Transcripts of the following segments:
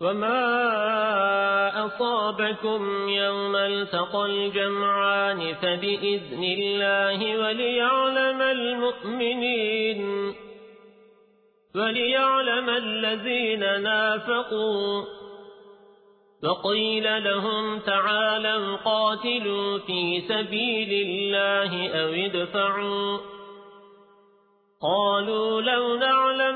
وما أصابكم يوم التقى الجمعان فبإذن الله وليعلم المؤمنين وليعلم الذين نافقوا فقيل لهم تعالوا قاتلوا في سبيل الله أو ادفعوا قالوا لو نعلم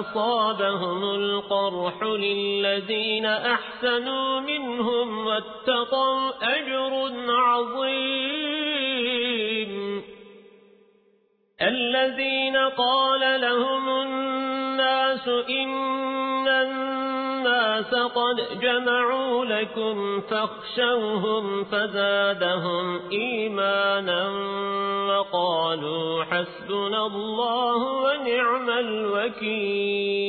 أصابهم القرح للذين أحسنوا منهم واتقوا أجر عظيم. الذين قال لهم الناس إن الناس قد جمعوا لكم فاخشوهم فزادهم إيمانا وقالوا حسبنا الله ونعم الوكيل